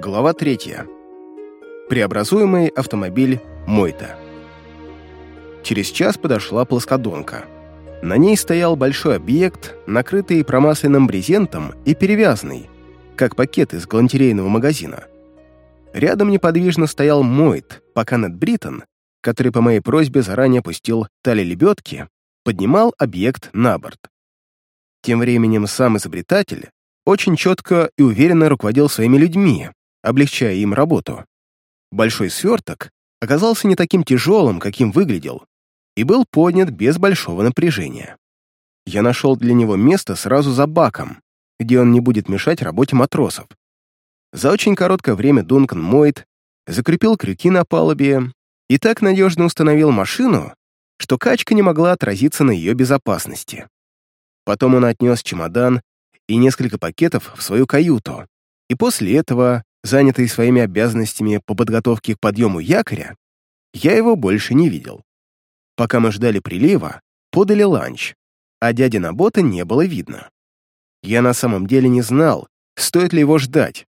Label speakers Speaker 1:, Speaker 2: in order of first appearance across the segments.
Speaker 1: Глава 3. Преобразуемый автомобиль Мойта. Через час подошла плоскодонка. На ней стоял большой объект, накрытый промасленным брезентом и перевязанный, как пакет из галантерейного магазина. Рядом неподвижно стоял Мойт, пока Нед Бриттон, который по моей просьбе заранее пустил тали лебедки, поднимал объект на борт. Тем временем сам изобретатель очень четко и уверенно руководил своими людьми, облегчая им работу. Большой сверток оказался не таким тяжелым, каким выглядел, и был поднят без большого напряжения. Я нашел для него место сразу за баком, где он не будет мешать работе матросов. За очень короткое время Дункан Мойт закрепил крюки на палубе и так надежно установил машину, что качка не могла отразиться на ее безопасности. Потом он отнес чемодан и несколько пакетов в свою каюту, и после этого, занятый своими обязанностями по подготовке к подъему якоря, я его больше не видел. Пока мы ждали прилива, подали ланч, а дяди Набота не было видно. Я на самом деле не знал, стоит ли его ждать.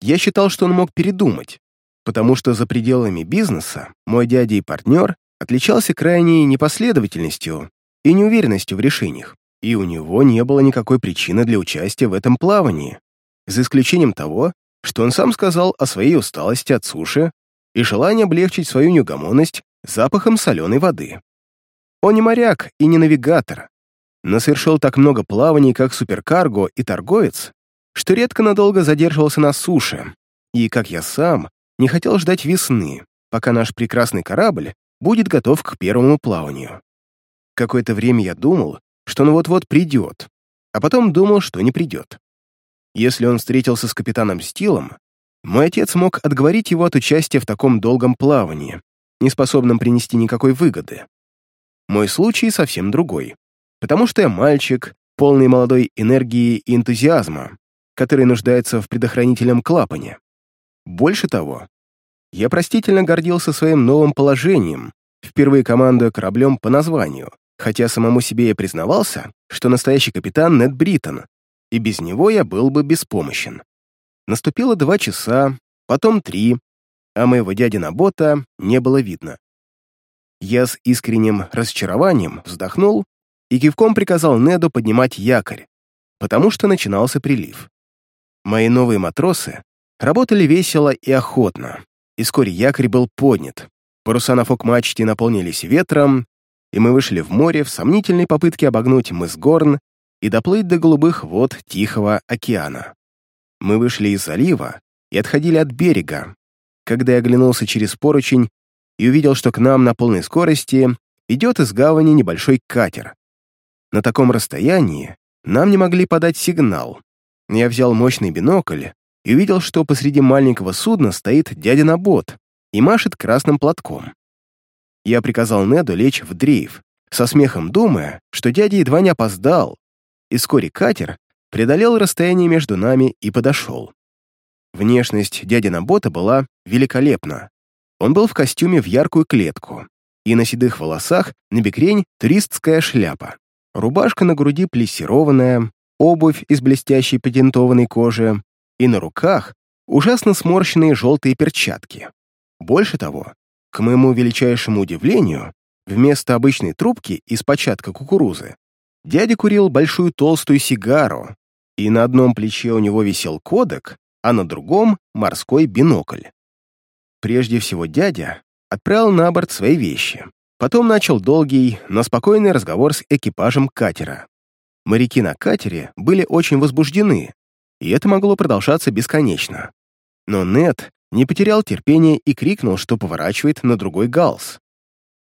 Speaker 1: Я считал, что он мог передумать, потому что за пределами бизнеса мой дядя и партнер отличался крайней непоследовательностью и неуверенностью в решениях и у него не было никакой причины для участия в этом плавании, за исключением того, что он сам сказал о своей усталости от суши и желании облегчить свою неугомонность запахом соленой воды. Он не моряк и не навигатор, но совершил так много плаваний, как суперкарго и торговец, что редко надолго задерживался на суше, и, как я сам, не хотел ждать весны, пока наш прекрасный корабль будет готов к первому плаванию. Какое-то время я думал, что он вот-вот придет, а потом думал, что не придет. Если он встретился с капитаном Стилом, мой отец мог отговорить его от участия в таком долгом плавании, не способном принести никакой выгоды. Мой случай совсем другой, потому что я мальчик, полный молодой энергии и энтузиазма, который нуждается в предохранительном клапане. Больше того, я простительно гордился своим новым положением, впервые командуя кораблем по названию, хотя самому себе я признавался, что настоящий капитан Нед Бриттон, и без него я был бы беспомощен. Наступило два часа, потом три, а моего дяди Набота не было видно. Я с искренним разочарованием вздохнул и кивком приказал Неду поднимать якорь, потому что начинался прилив. Мои новые матросы работали весело и охотно, и вскоре якорь был поднят. Паруса на фок-мачте наполнились ветром, и мы вышли в море в сомнительной попытке обогнуть мыс Горн и доплыть до голубых вод Тихого океана. Мы вышли из залива и отходили от берега, когда я оглянулся через поручень и увидел, что к нам на полной скорости идет из гавани небольшой катер. На таком расстоянии нам не могли подать сигнал. Я взял мощный бинокль и увидел, что посреди маленького судна стоит дядя Набот и машет красным платком. Я приказал Неду лечь в дрейф, со смехом думая, что дядя едва не опоздал, и вскоре катер преодолел расстояние между нами и подошел. Внешность дяди Набота была великолепна. Он был в костюме в яркую клетку, и на седых волосах набекрень туристская шляпа. Рубашка на груди плессированная, обувь из блестящей патентованной кожи, и на руках ужасно сморщенные желтые перчатки. Больше того, к моему величайшему удивлению, вместо обычной трубки из початка кукурузы, дядя курил большую толстую сигару, и на одном плече у него висел кодек, а на другом — морской бинокль. Прежде всего дядя отправил на борт свои вещи. Потом начал долгий, но спокойный разговор с экипажем катера. Моряки на катере были очень возбуждены, и это могло продолжаться бесконечно. Но Нет не потерял терпения и крикнул, что поворачивает на другой галс.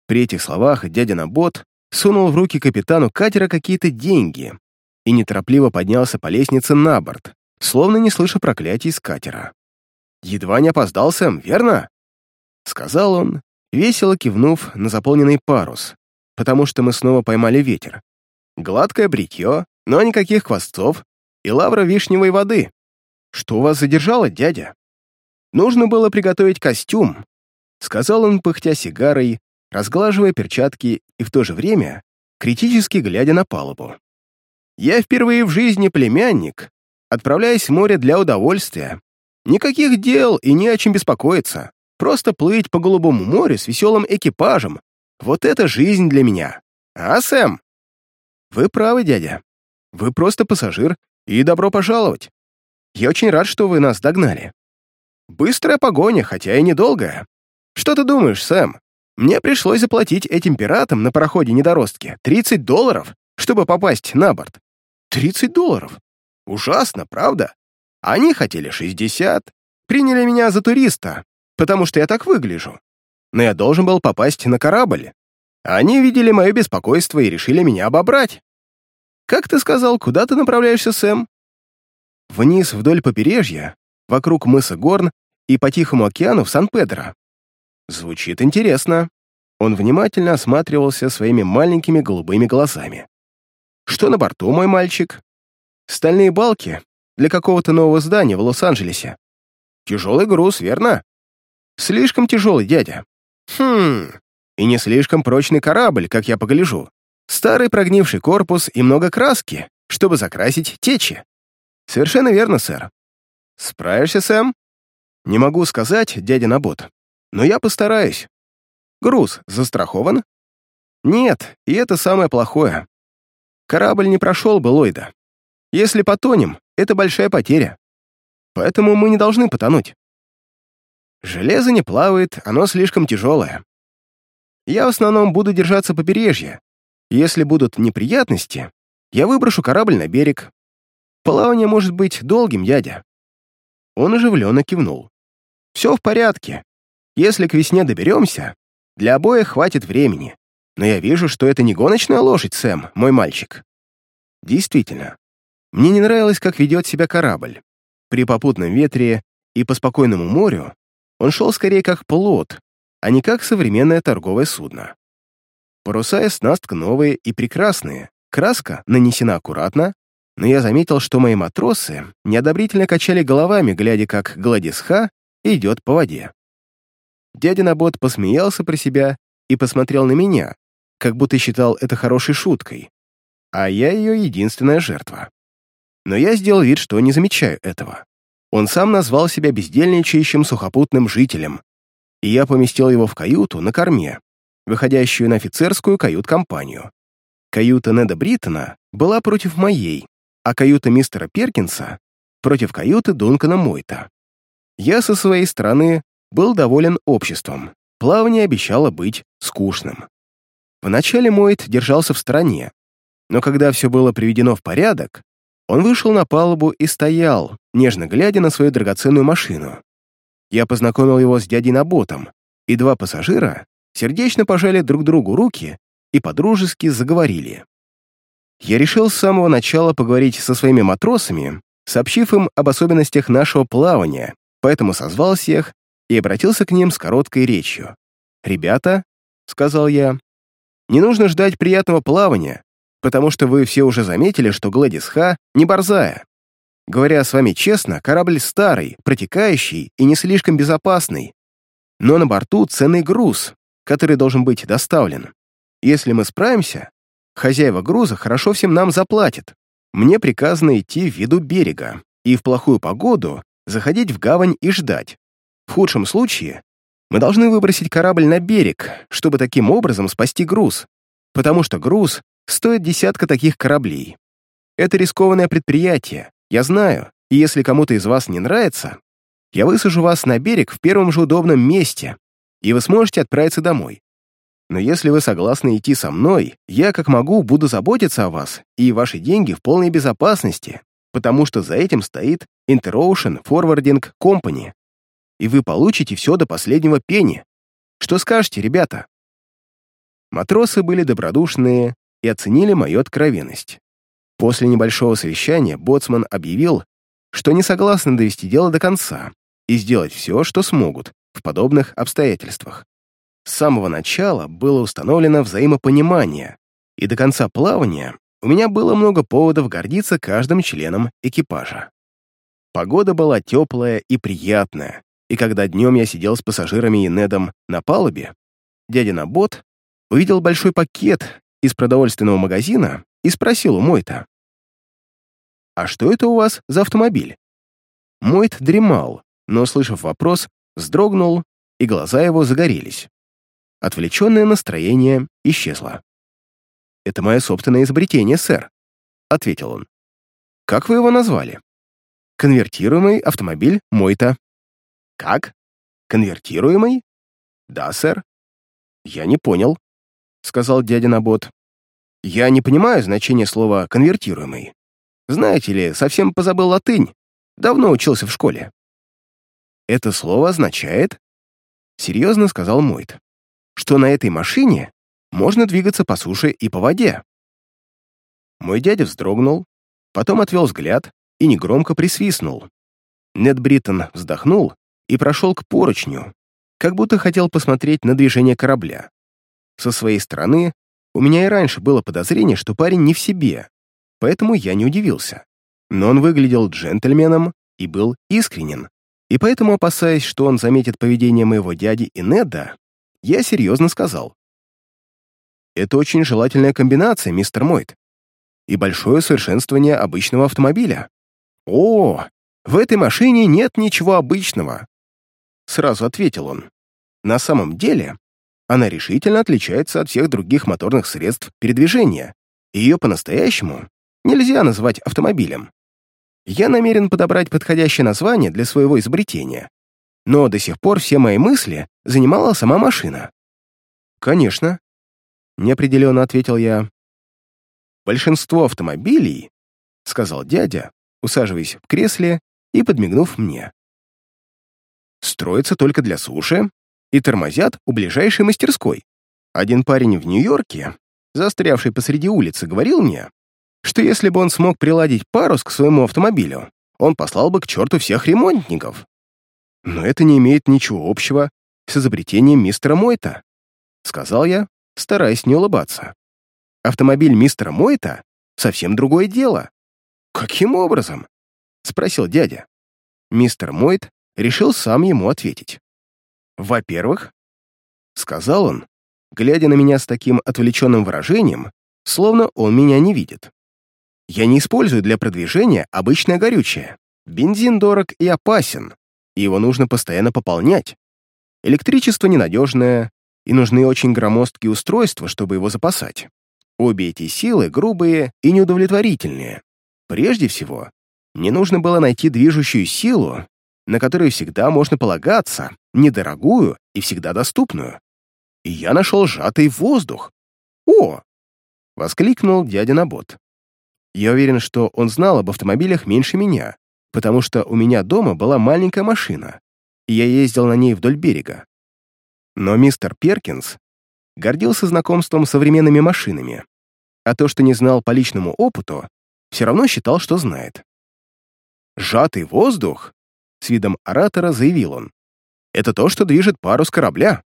Speaker 1: При этих словах дядя Набот сунул в руки капитану катера какие-то деньги и неторопливо поднялся по лестнице на борт, словно не слыша проклятий с катера. «Едва не опоздал, Сэм, верно?» — сказал он, весело кивнув на заполненный парус, потому что мы снова поймали ветер. «Гладкое бритье, но никаких хвостов и лавра вишневой воды. Что вас задержало, дядя?» Нужно было приготовить костюм, сказал он, пыхтя сигарой, разглаживая перчатки и в то же время критически глядя на палубу. Я впервые в жизни племянник, отправляясь в море для удовольствия, Никаких дел и не о чем беспокоиться. Просто плыть по голубому морю с веселым экипажем. Вот это жизнь для меня. А, Сэм? Вы правы, дядя. Вы просто пассажир, и добро пожаловать. Я очень рад, что вы нас догнали. Быстрая погоня, хотя и недолгая. Что ты думаешь, Сэм? Мне пришлось заплатить этим пиратам на пароходе недоростки 30 долларов, чтобы попасть на борт. 30 долларов? Ужасно, правда? Они хотели 60, приняли меня за туриста, потому что я так выгляжу. Но я должен был попасть на корабль. Они видели мое беспокойство и решили меня обобрать. Как ты сказал, куда ты направляешься, Сэм? Вниз вдоль побережья, вокруг мыса Горн и по Тихому океану в Сан-Педро. Звучит интересно. Он внимательно осматривался своими маленькими голубыми глазами. Что на борту, мой мальчик? Стальные балки для какого-то нового здания в Лос-Анджелесе. Тяжелый груз, верно? Слишком тяжелый, дядя. Хм, и не слишком прочный корабль, как я погляжу. Старый прогнивший корпус и много краски, чтобы закрасить течи. Совершенно верно, сэр. Справишься, Сэм? Не могу сказать, дядя Набот, но я постараюсь. Груз застрахован? Нет, и это самое плохое. Корабль не прошел бы Ллойда. Если потонем, это большая потеря. Поэтому мы не должны потонуть. Железо не плавает, оно слишком тяжелое. Я в основном буду держаться побережья. Если будут неприятности, я выброшу корабль на берег. Плавание может быть долгим, дядя. Он оживленно кивнул. Все в порядке. Если к весне доберемся, для обоих хватит времени. Но я вижу, что это не гоночная лошадь, Сэм, мой мальчик. Действительно, мне не нравилось, как ведет себя корабль. При попутном ветре и по спокойному морю он шел скорее как плот, а не как современное торговое судно. Паруса и снастка новые и прекрасные, краска нанесена аккуратно, но я заметил, что мои матросы неодобрительно качали головами, глядя, как Гладисха идет по воде. Дядя Набот посмеялся про себя и посмотрел на меня, как будто считал это хорошей шуткой, а я ее единственная жертва. Но я сделал вид, что не замечаю этого. Он сам назвал себя бездельничающим сухопутным жителем, и я поместил его в каюту на корме, выходящую на офицерскую кают-компанию. Каюта Неда Бриттона была против моей, а каюта мистера Перкинса против каюты Дункана Мойта. Я со своей стороны был доволен обществом. Плавание обещало быть скучным. Вначале Мойт держался в стороне, но когда все было приведено в порядок, он вышел на палубу и стоял, нежно глядя на свою драгоценную машину. Я познакомил его с дядей Наботом, и два пассажира сердечно пожали друг другу руки и подружески заговорили. Я решил с самого начала поговорить со своими матросами, сообщив им об особенностях нашего плавания, поэтому созвал всех и обратился к ним с короткой речью. «Ребята», — сказал я, — «не нужно ждать приятного плавания, потому что вы все уже заметили, что Гладис Ха не борзая. Говоря с вами честно, корабль старый, протекающий и не слишком безопасный. Но на борту ценный груз, который должен быть доставлен. Если мы справимся, хозяева груза хорошо всем нам заплатят. Мне приказано идти в виду берега и в плохую погоду заходить в гавань и ждать. В худшем случае мы должны выбросить корабль на берег, чтобы таким образом спасти груз, потому что груз стоит десятка таких кораблей. Это рискованное предприятие, я знаю, и если кому-то из вас не нравится, я высажу вас на берег в первом же удобном месте, и вы сможете отправиться домой. Но если вы согласны идти со мной, я, как могу, буду заботиться о вас и ваши деньги в полной безопасности, потому что за этим стоит Interocean Forwarding Company, и вы получите все до последнего пени. Что скажете, ребята?» Матросы были добродушные и оценили мою откровенность. После небольшого совещания боцман объявил, что не согласны довести дело до конца и сделать все, что смогут в подобных обстоятельствах. С самого начала было установлено взаимопонимание, и до конца плавания у меня было много поводов гордиться каждым членом экипажа. Погода была теплая и приятная, и когда днем я сидел с пассажирами и Недом на палубе, дядя Набот увидел большой пакет из продовольственного магазина и спросил у Мойта. «А что это у вас за автомобиль?» Мойт дремал, но, услышав вопрос, вздрогнул, и глаза его загорелись. Отвлеченное настроение исчезло. «Это мое собственное изобретение, сэр», — ответил он. «Как вы его назвали?» «Конвертируемый автомобиль Мойта». «Как? Конвертируемый?» «Да, сэр». «Я не понял», — сказал дядя Набот. «Я не понимаю значения слова «конвертируемый». Знаете ли, совсем позабыл латынь. Давно учился в школе». «Это слово означает...» — серьезно сказал Мойт, «что на этой машине можно двигаться по суше и по воде». Мой дядя вздрогнул, потом отвел взгляд и негромко присвистнул. Нед Бриттон вздохнул и прошел к поручню, как будто хотел посмотреть на движение корабля. Со своей стороны, у меня и раньше было подозрение, что парень не в себе, поэтому я не удивился. Но он выглядел джентльменом и был искренен, и поэтому, опасаясь, что он заметит поведение моего дяди и Неда, я серьезно сказал. «Это очень желательная комбинация, мистер Мойт, и большое совершенствование обычного автомобиля. О, в этой машине нет ничего обычного!» Сразу ответил он. «На самом деле, она решительно отличается от всех других моторных средств передвижения, ее по-настоящему нельзя назвать автомобилем. Я намерен подобрать подходящее название для своего изобретения, но до сих пор все мои мысли занимала сама машина. «Конечно», — неопределенно ответил я. «Большинство автомобилей», — сказал дядя, усаживаясь в кресле и подмигнув мне, «строятся только для суши и тормозят у ближайшей мастерской. Один парень в Нью-Йорке, застрявший посреди улицы, говорил мне, что если бы он смог приладить парус к своему автомобилю, он послал бы к черту всех ремонтников. Но это не имеет ничего общего с изобретением мистера Мойта, сказал я, стараясь не улыбаться. Автомобиль мистера Мойта — совсем другое дело. Каким образом? спросил дядя. Мистер Мойт решил сам ему ответить. Во-первых, сказал он, глядя на меня с таким отвлеченным выражением, словно он меня не видит. Я не использую для продвижения обычное горючее. Бензин дорог и опасен, и его нужно постоянно пополнять. Электричество ненадежное, и нужны очень громоздкие устройства, чтобы его запасать. Обе эти силы грубые и неудовлетворительные. Прежде всего, мне нужно было найти движущую силу, на которую всегда можно полагаться, недорогую и всегда доступную. И я нашел сжатый воздух. «О!» — воскликнул дядя Набот. Я уверен, что он знал об автомобилях меньше меня, потому что у меня дома была маленькая машина, и я ездил на ней вдоль берега. Но мистер Перкинс гордился знакомством с современными машинами, а то, что не знал по личному опыту, все равно считал, что знает. «Сжатый воздух», — с видом оратора заявил он, — «это то, что движет парус корабля».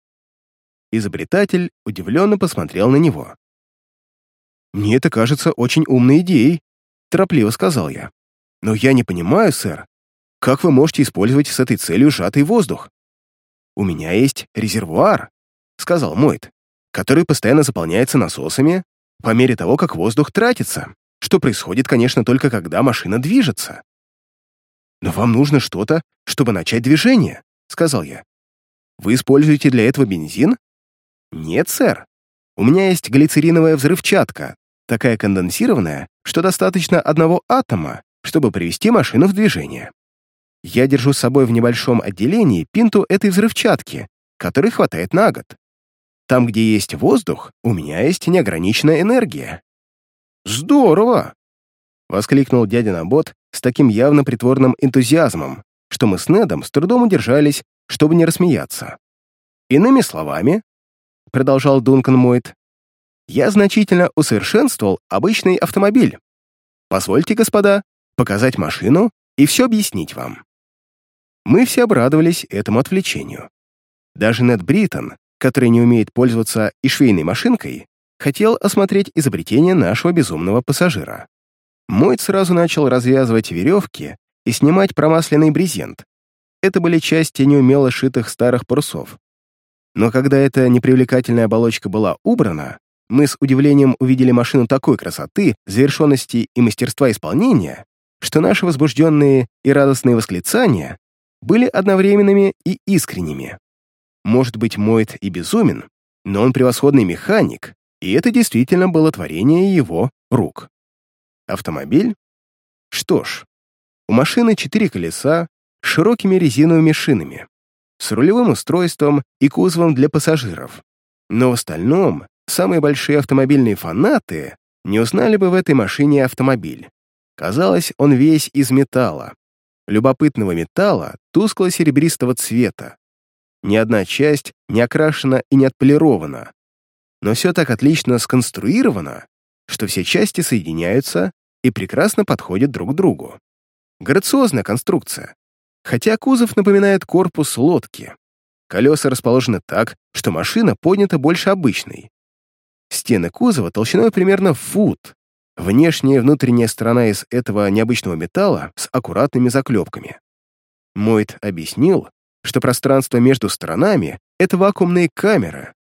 Speaker 1: Изобретатель удивленно посмотрел на него. «Мне это кажется очень умной идеей», — торопливо сказал я. «Но я не понимаю, сэр, как вы можете использовать с этой целью сжатый воздух?» «У меня есть резервуар», — сказал Мойт, который постоянно заполняется насосами по мере того, как воздух тратится, что происходит, конечно, только когда машина движется. «Но вам нужно что-то, чтобы начать движение», — сказал я. «Вы используете для этого бензин?» «Нет, сэр. У меня есть глицериновая взрывчатка, такая конденсированная, что достаточно одного атома, чтобы привести машину в движение. Я держу с собой в небольшом отделении пинту этой взрывчатки, которой хватает на год. Там, где есть воздух, у меня есть неограниченная энергия. «Здорово!» — воскликнул дядя Набот с таким явно притворным энтузиазмом, что мы с Недом с трудом удержались, чтобы не рассмеяться. «Иными словами», — продолжал Дункан Мойт, я значительно усовершенствовал обычный автомобиль. Позвольте, господа, показать машину и все объяснить вам. Мы все обрадовались этому отвлечению. Даже Нед Бриттон, который не умеет пользоваться и швейной машинкой, хотел осмотреть изобретение нашего безумного пассажира. Мойт сразу начал развязывать веревки и снимать промасленный брезент. Это были части неумело шитых старых парусов. Но когда эта непривлекательная оболочка была убрана, мы с удивлением увидели машину такой красоты, завершенности и мастерства исполнения, что наши возбужденные и радостные восклицания были одновременными и искренними. Может быть, Мойт и безумен, но он превосходный механик, и это действительно было творение его рук. Автомобиль? Что ж, у машины четыре колеса с широкими резиновыми шинами, с рулевым устройством и кузовом для пассажиров. Но в остальном самые большие автомобильные фанаты не узнали бы в этой машине автомобиль. Казалось, он весь из металла. Любопытного металла тускло-серебристого цвета. Ни одна часть не окрашена и не отполирована. Но все так отлично сконструировано, что все части соединяются и прекрасно подходят друг к другу. Грациозная конструкция, хотя кузов напоминает корпус лодки. Колеса расположены так, что машина поднята больше обычной. Стены кузова толщиной примерно фут. Внешняя и внутренняя сторона из этого необычного металла с аккуратными заклепками. Мойт объяснил, что пространство между сторонами — это вакуумные камеры.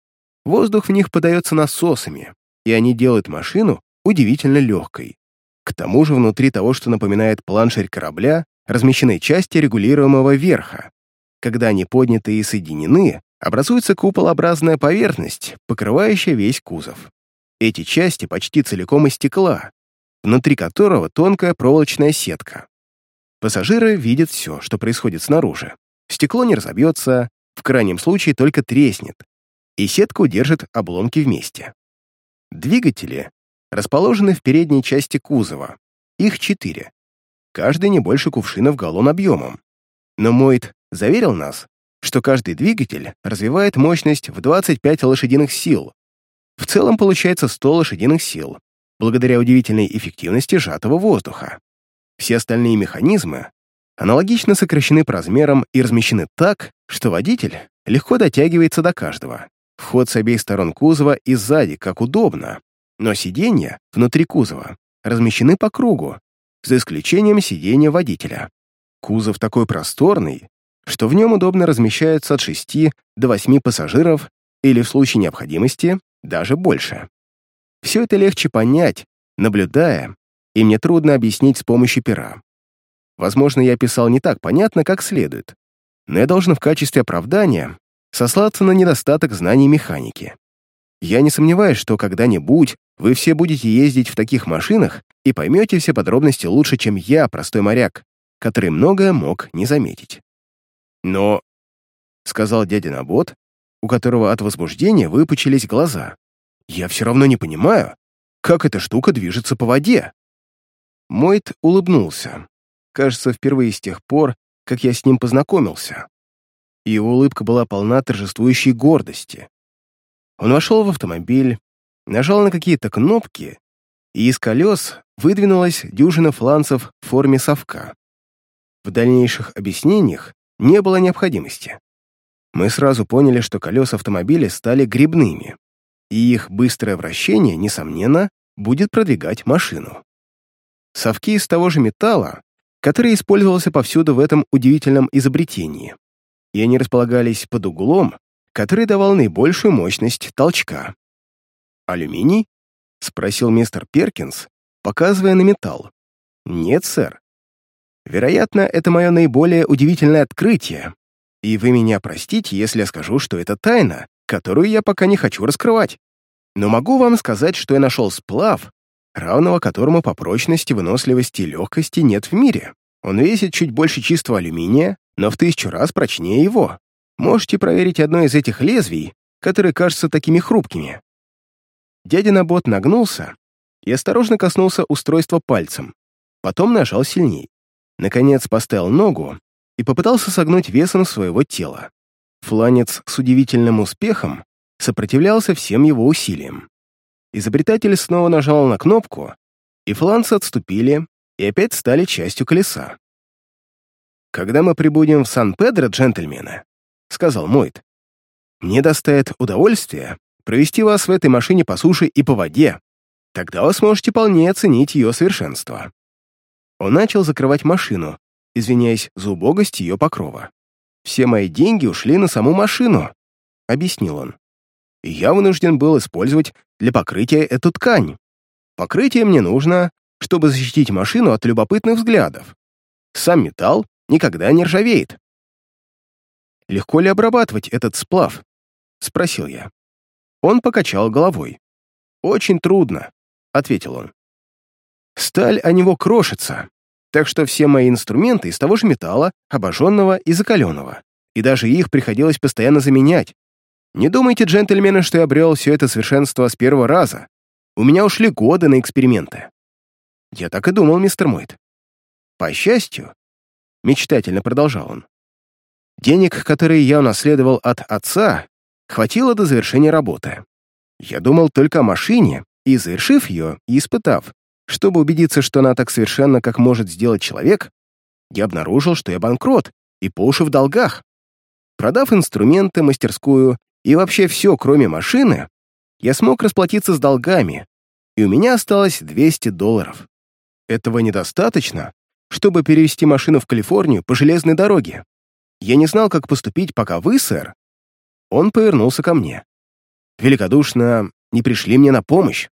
Speaker 1: Воздух в них подается насосами, и они делают машину удивительно легкой. К тому же внутри того, что напоминает планширь корабля, размещены части регулируемого верха. Когда они подняты и соединены, образуется куполообразная поверхность, покрывающая весь кузов. Эти части почти целиком из стекла, внутри которого тонкая проволочная сетка. Пассажиры видят все, что происходит снаружи. Стекло не разобьется, в крайнем случае только треснет, и сетка удержит обломки вместе. Двигатели расположены в передней части кузова. Их четыре. Каждый не больше кувшина в галлон объемом. Но Мойт заверил нас, что каждый двигатель развивает мощность в 25 лошадиных сил. В целом получается 100 лошадиных сил, благодаря удивительной эффективности сжатого воздуха. Все остальные механизмы аналогично сокращены по размерам и размещены так, что водитель легко дотягивается до каждого. Вход с обеих сторон кузова и сзади, как удобно, но сиденья внутри кузова размещены по кругу, за исключением сиденья водителя. Кузов такой просторный, что в нем удобно размещаются от 6 до 8 пассажиров или в случае необходимости даже больше. Все это легче понять, наблюдая, и мне трудно объяснить с помощью пера. Возможно, я писал не так понятно, как следует, но я должен в качестве оправдания сослаться на недостаток знаний механики. Я не сомневаюсь, что когда-нибудь вы все будете ездить в таких машинах и поймете все подробности лучше, чем я, простой моряк, который многое мог не заметить. Но, — сказал дядя Набот, у которого от возбуждения выпучились глаза, я все равно не понимаю, как эта штука движется по воде. Мойт улыбнулся. Кажется, впервые с тех пор, как я с ним познакомился. И его улыбка была полна торжествующей гордости. Он вошел в автомобиль, нажал на какие-то кнопки, и из колес выдвинулась дюжина фланцев в форме совка. В дальнейших объяснениях не было необходимости. Мы сразу поняли, что колеса автомобиля стали грибными, и их быстрое вращение, несомненно, будет продвигать машину. Совки из того же металла, который использовался повсюду в этом удивительном изобретении, и они располагались под углом, который давал наибольшую мощность толчка. «Алюминий?» — спросил мистер Перкинс, показывая на металл. «Нет, сэр. Вероятно, это мое наиболее удивительное открытие, и вы меня простите, если я скажу, что это тайна, которую я пока не хочу раскрывать. Но могу вам сказать, что я нашел сплав, равного которому по прочности, выносливости и легкости нет в мире. Он весит чуть больше чистого алюминия, но в тысячу раз прочнее его. Можете проверить одно из этих лезвий, которые кажутся такими хрупкими. Дядя Набот нагнулся и осторожно коснулся устройства пальцем, потом нажал сильней. Наконец поставил ногу и попытался согнуть весом своего тела. Фланец с удивительным успехом сопротивлялся всем его усилиям. Изобретатель снова нажал на кнопку, и фланцы отступили и опять стали частью колеса. «Когда мы прибудем в Сан-Педро, джентльмены», — сказал Мойт, «мне доставит удовольствие провести вас в этой машине по суше и по воде. Тогда вы сможете полнее оценить ее совершенство». Он начал закрывать машину, извиняясь за убогость ее покрова. «Все мои деньги ушли на саму машину», — объяснил он. «И я вынужден был использовать для покрытия эту ткань. Покрытие мне нужно, чтобы защитить машину от любопытных взглядов. Сам металл никогда не ржавеет. легко ли обрабатывать этот сплав?» — спросил я. Он покачал головой. «Очень трудно», — ответил он. «Сталь о него крошится, так что все мои инструменты из того же металла, обожженного и закаленного, и даже их приходилось постоянно заменять. Не думайте, джентльмены, что я обрел все это совершенство с первого раза. У меня ушли годы на эксперименты. Я так и думал, мистер Мойт. По счастью, мечтательно продолжал он, денег, которые я унаследовал от отца, хватило до завершения работы. Я думал только о машине, и, завершив ее и испытав, чтобы убедиться, что она так совершенно, как может сделать человек, я обнаружил, что я банкрот и по уши в долгах. Продав инструменты, мастерскую и вообще все, кроме машины, я смог расплатиться с долгами, и у меня осталось 200 долларов. Этого недостаточно, чтобы перевести машину в Калифорнию по железной дороге. Я не знал, как поступить, пока вы, сэр. Он повернулся ко мне. Великодушно не пришли мне на помощь.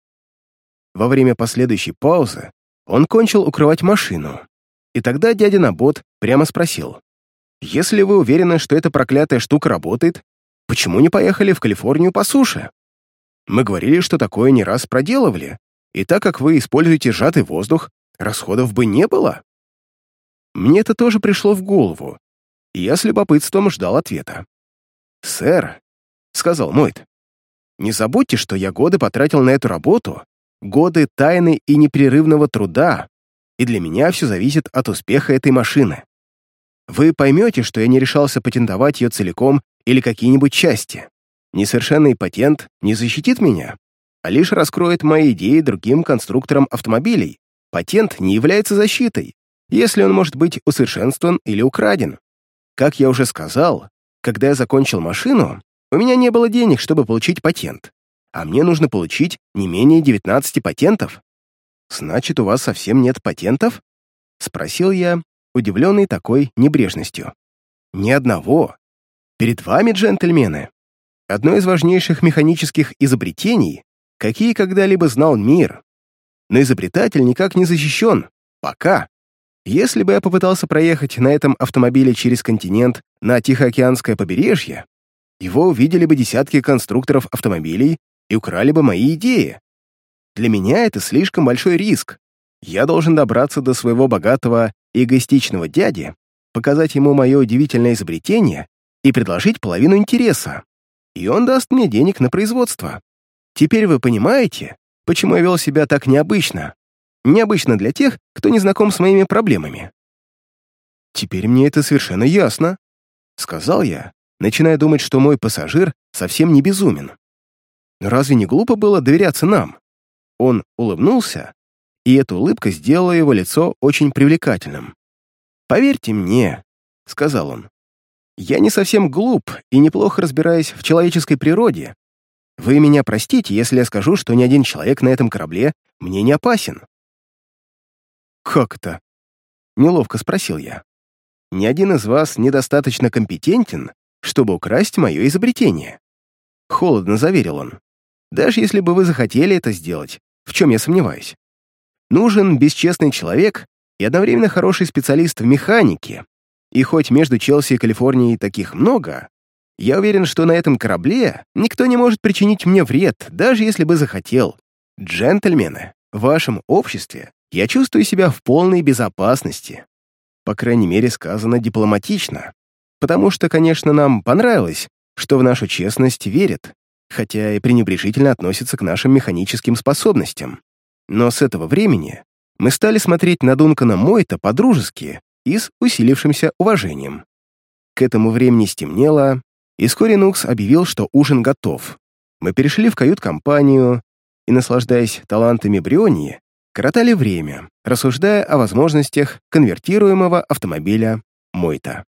Speaker 1: Во время последующей паузы он кончил укрывать машину, и тогда дядя Набот прямо спросил, «Если вы уверены, что эта проклятая штука работает, почему не поехали в Калифорнию по суше? Мы говорили, что такое не раз проделывали, и так как вы используете сжатый воздух, расходов бы не было». Мне это тоже пришло в голову, и я с любопытством ждал ответа. «Сэр», — сказал Мойт, — «не забудьте, что я годы потратил на эту работу, годы тайны и непрерывного труда, и для меня все зависит от успеха этой машины. Вы поймете, что я не решался патентовать ее целиком или какие-нибудь части. Несовершенный патент не защитит меня, а лишь раскроет мои идеи другим конструкторам автомобилей. Патент не является защитой, если он может быть усовершенствован или украден. Как я уже сказал, когда я закончил машину, у меня не было денег, чтобы получить патент а мне нужно получить не менее 19 патентов. Значит, у вас совсем нет патентов? Спросил я, удивленный такой небрежностью. Ни одного. Перед вами, джентльмены, одно из важнейших механических изобретений, какие когда-либо знал мир. Но изобретатель никак не защищен. Пока. Если бы я попытался проехать на этом автомобиле через континент на Тихоокеанское побережье, его увидели бы десятки конструкторов автомобилей и украли бы мои идеи. Для меня это слишком большой риск. Я должен добраться до своего богатого и эгоистичного дяди, показать ему мое удивительное изобретение и предложить половину интереса. И он даст мне денег на производство. Теперь вы понимаете, почему я вел себя так необычно? Необычно для тех, кто не знаком с моими проблемами. Теперь мне это совершенно ясно, сказал я, начиная думать, что мой пассажир совсем не безумен. Разве не глупо было доверяться нам? Он улыбнулся, и эта улыбка сделала его лицо очень привлекательным. «Поверьте мне», — сказал он, — «я не совсем глуп и неплохо разбираюсь в человеческой природе. Вы меня простите, если я скажу, что ни один человек на этом корабле мне не опасен». «Как это?» — неловко спросил я. «Ни один из вас недостаточно компетентен, чтобы украсть мое изобретение», — холодно заверил он даже если бы вы захотели это сделать, в чем я сомневаюсь. Нужен бесчестный человек и одновременно хороший специалист в механике. И хоть между Челси и Калифорнией таких много, я уверен, что на этом корабле никто не может причинить мне вред, даже если бы захотел. Джентльмены, в вашем обществе я чувствую себя в полной безопасности. По крайней мере, сказано дипломатично. Потому что, конечно, нам понравилось, что в нашу честность верят, хотя и пренебрежительно относится к нашим механическим способностям. Но с этого времени мы стали смотреть на Дункана Мойта по-дружески и с усилившимся уважением. К этому времени стемнело, и вскоре Нукс объявил, что ужин готов. Мы перешли в кают-компанию и, наслаждаясь талантами Брионии, коротали время, рассуждая о возможностях конвертируемого автомобиля Мойта.